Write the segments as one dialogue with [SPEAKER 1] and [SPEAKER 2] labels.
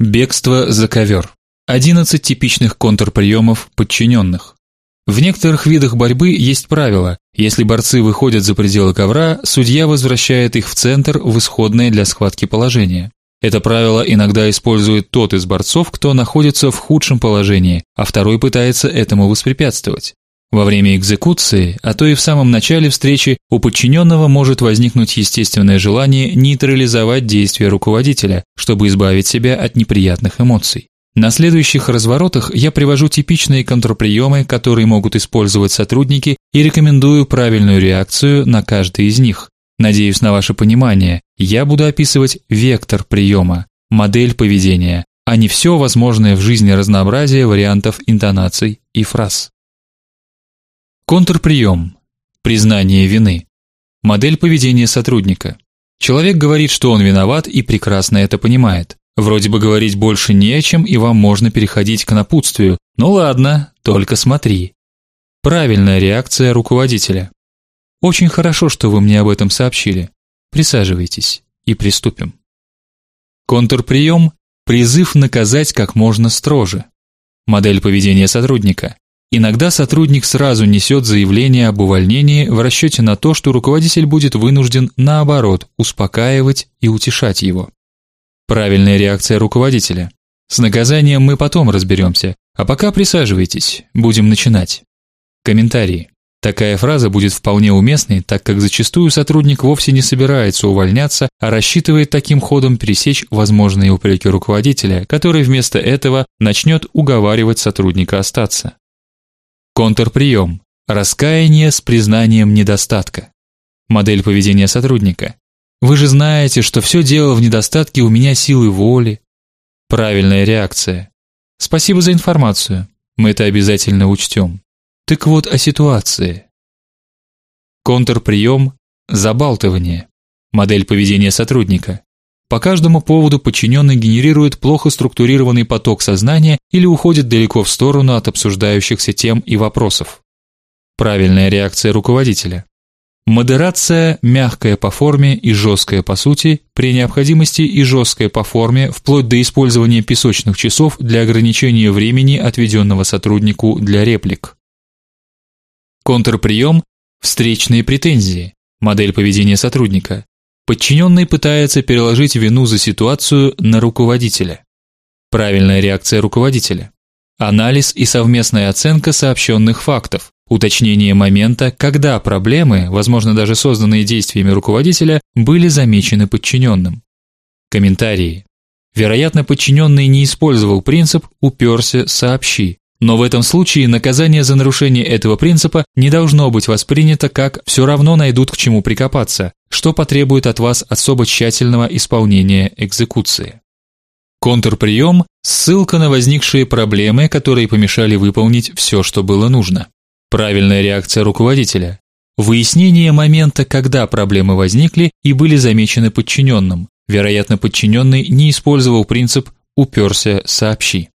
[SPEAKER 1] Бегство за ковер. 11 типичных контрприемов подчиненных. В некоторых видах борьбы есть правило: если борцы выходят за пределы ковра, судья возвращает их в центр в исходное для схватки положение. Это правило иногда использует тот из борцов, кто находится в худшем положении, а второй пытается этому воспрепятствовать. Во время экзекуции, а то и в самом начале встречи, у подчиненного может возникнуть естественное желание нейтрализовать действия руководителя, чтобы избавить себя от неприятных эмоций. На следующих разворотах я привожу типичные контрприемы, которые могут использовать сотрудники, и рекомендую правильную реакцию на каждый из них. Надеюсь на ваше понимание. Я буду описывать вектор приема, модель поведения, а не все возможное в жизни разнообразие вариантов интонаций и фраз. Контрприем. Признание вины. Модель поведения сотрудника. Человек говорит, что он виноват и прекрасно это понимает. Вроде бы говорить больше не о чем, и вам можно переходить к напутствию. Ну ладно, только смотри. Правильная реакция руководителя. Очень хорошо, что вы мне об этом сообщили. Присаживайтесь и приступим. Контрприем – призыв наказать как можно строже. Модель поведения сотрудника. Иногда сотрудник сразу несет заявление об увольнении в расчете на то, что руководитель будет вынужден наоборот успокаивать и утешать его. Правильная реакция руководителя. С наказанием мы потом разберемся, а пока присаживайтесь, будем начинать. Комментарии. Такая фраза будет вполне уместной, так как зачастую сотрудник вовсе не собирается увольняться, а рассчитывает таким ходом пересечь возможные упреки руководителя, который вместо этого начнет уговаривать сотрудника остаться. Контрприем. Раскаяние с признанием недостатка. Модель поведения сотрудника. Вы же знаете, что все дело в недостатке у меня силы воли. Правильная реакция. Спасибо за информацию. Мы это обязательно учтем. Так вот о ситуации. Контрприем забалтывание. Модель поведения сотрудника. По каждому поводу подчиненный генерирует плохо структурированный поток сознания или уходит далеко в сторону от обсуждающихся тем и вопросов. Правильная реакция руководителя. Модерация мягкая по форме и жесткая по сути, при необходимости и жесткая по форме, вплоть до использования песочных часов для ограничения времени, отведенного сотруднику для реплик. Контрприем встречные претензии. Модель поведения сотрудника. Подчиненный пытается переложить вину за ситуацию на руководителя. Правильная реакция руководителя. Анализ и совместная оценка сообщенных фактов, уточнение момента, когда проблемы, возможно, даже созданные действиями руководителя, были замечены подчиненным. Комментарии. Вероятно, подчиненный не использовал принцип уперся, сообщи. Но в этом случае наказание за нарушение этого принципа не должно быть воспринято как все равно найдут к чему прикопаться, что потребует от вас особо тщательного исполнения экзекуции. Контрприем – ссылка на возникшие проблемы, которые помешали выполнить все, что было нужно. Правильная реакция руководителя. Выяснение момента, когда проблемы возникли и были замечены подчиненным. Вероятно, подчиненный не использовал принцип уперся, сообщи.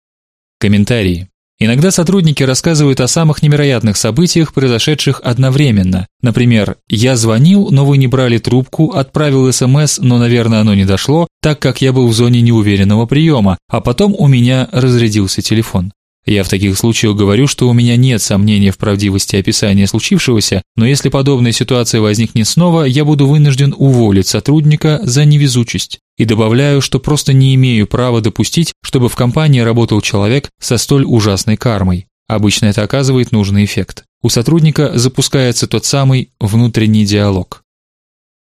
[SPEAKER 1] Комментарии. Иногда сотрудники рассказывают о самых невероятных событиях, произошедших одновременно. Например, я звонил, но вы не брали трубку, отправил СМС, но, наверное, оно не дошло, так как я был в зоне неуверенного приема, а потом у меня разрядился телефон. Я в таких случаях говорю, что у меня нет сомнений в правдивости описания случившегося, но если подобная ситуация возникнет снова, я буду вынужден уволить сотрудника за невезучесть. И добавляю, что просто не имею права допустить, чтобы в компании работал человек со столь ужасной кармой. Обычно это оказывает нужный эффект. У сотрудника запускается тот самый внутренний диалог.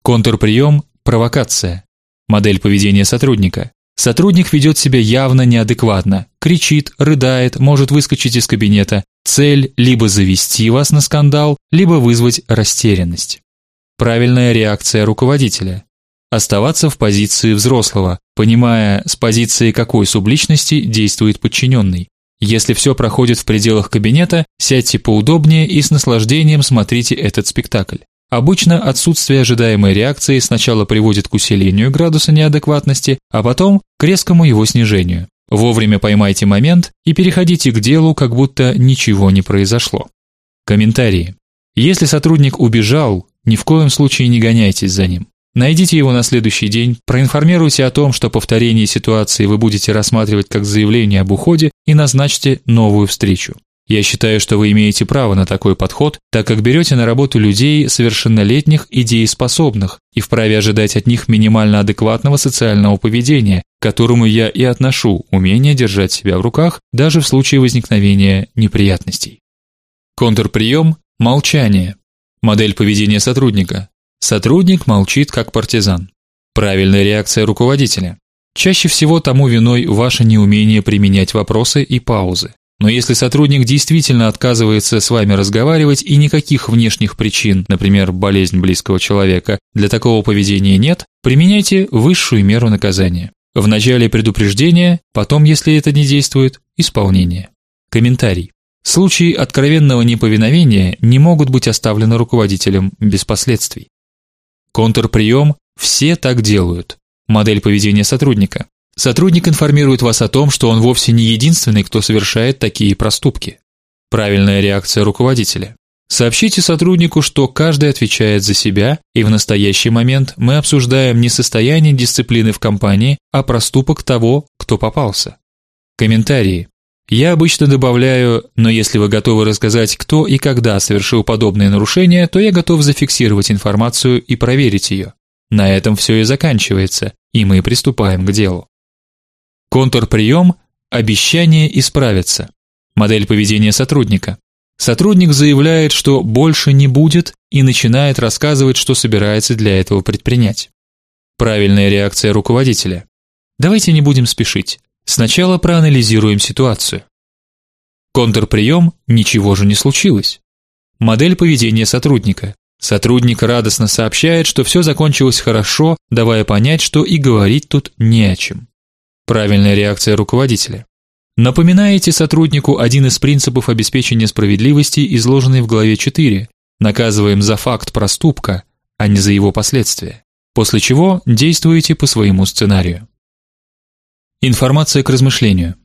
[SPEAKER 1] Контрприем – провокация. Модель поведения сотрудника. Сотрудник ведет себя явно неадекватно, кричит, рыдает, может выскочить из кабинета. Цель либо завести вас на скандал, либо вызвать растерянность. Правильная реакция руководителя. Оставаться в позиции взрослого, понимая, с позиции какой субличности действует подчиненный. Если все проходит в пределах кабинета, сядьте поудобнее и с наслаждением смотрите этот спектакль. Обычно отсутствие ожидаемой реакции сначала приводит к усилению градуса неадекватности, а потом к резкому его снижению. Вовремя поймайте момент и переходите к делу, как будто ничего не произошло. Комментарии. Если сотрудник убежал, ни в коем случае не гоняйтесь за ним. Найдите его на следующий день, проинформируйте о том, что повторение ситуации вы будете рассматривать как заявление об уходе и назначьте новую встречу. Я считаю, что вы имеете право на такой подход, так как берете на работу людей совершеннолетних и дееспособных и вправе ожидать от них минимально адекватного социального поведения, к которому я и отношу умение держать себя в руках даже в случае возникновения неприятностей. Контрприем – молчание. Модель поведения сотрудника. Сотрудник молчит как партизан. Правильная реакция руководителя. Чаще всего тому виной ваше неумение применять вопросы и паузы. Но если сотрудник действительно отказывается с вами разговаривать и никаких внешних причин, например, болезнь близкого человека, для такого поведения нет, применяйте высшую меру наказания. Вначале предупреждение, потом, если это не действует, исполнение. Комментарий. Случаи откровенного неповиновения не могут быть оставлены руководителем без последствий. Контрприем все так делают. Модель поведения сотрудника. Сотрудник информирует вас о том, что он вовсе не единственный, кто совершает такие проступки. Правильная реакция руководителя. Сообщите сотруднику, что каждый отвечает за себя, и в настоящий момент мы обсуждаем не состояние дисциплины в компании, а проступок того, кто попался. Комментарии. Я обычно добавляю: "Но если вы готовы рассказать, кто и когда совершил подобные нарушения, то я готов зафиксировать информацию и проверить ее». На этом все и заканчивается, и мы приступаем к делу. Контрприем – обещание исправиться. Модель поведения сотрудника. Сотрудник заявляет, что больше не будет и начинает рассказывать, что собирается для этого предпринять. Правильная реакция руководителя. Давайте не будем спешить. Сначала проанализируем ситуацию. Контрприем – ничего же не случилось. Модель поведения сотрудника. Сотрудник радостно сообщает, что все закончилось хорошо, давая понять, что и говорить тут не о чем. Правильная реакция руководителя. Напоминаете сотруднику один из принципов обеспечения справедливости, изложенный в главе 4. Наказываем за факт проступка, а не за его последствия. После чего действуете по своему сценарию. Информация к размышлению.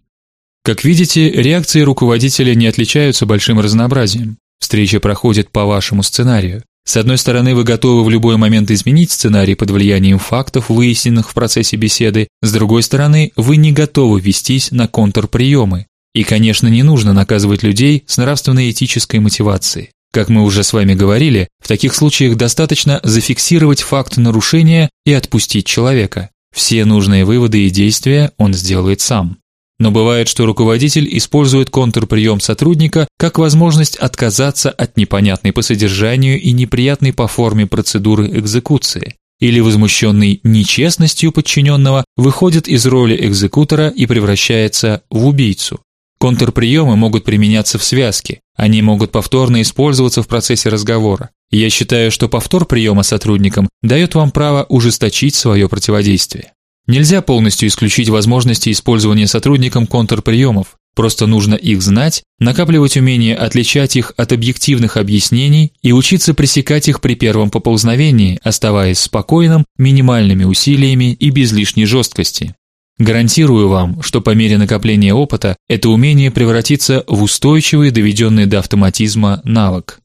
[SPEAKER 1] Как видите, реакции руководителя не отличаются большим разнообразием. Встреча проходит по вашему сценарию. С одной стороны, вы готовы в любой момент изменить сценарий под влиянием фактов, выясненных в процессе беседы, с другой стороны, вы не готовы вестись на контрприемы. И, конечно, не нужно наказывать людей с нравственно-этической мотивацией. Как мы уже с вами говорили, в таких случаях достаточно зафиксировать факт нарушения и отпустить человека. Все нужные выводы и действия он сделает сам. Но бывает, что руководитель использует контрприем сотрудника как возможность отказаться от непонятной по содержанию и неприятной по форме процедуры экзекуции. Или возмущенный нечестностью подчиненного выходит из роли экзекутора и превращается в убийцу. Контрприемы могут применяться в связке. Они могут повторно использоваться в процессе разговора. Я считаю, что повтор приема сотрудникам дает вам право ужесточить свое противодействие. Нельзя полностью исключить возможности использования сотрудником контрприемов. Просто нужно их знать, накапливать умение отличать их от объективных объяснений и учиться пресекать их при первом поползновении, оставаясь спокойным, минимальными усилиями и без лишней жесткости. Гарантирую вам, что по мере накопления опыта это умение превратится в устойчивый, доведенный до автоматизма навык.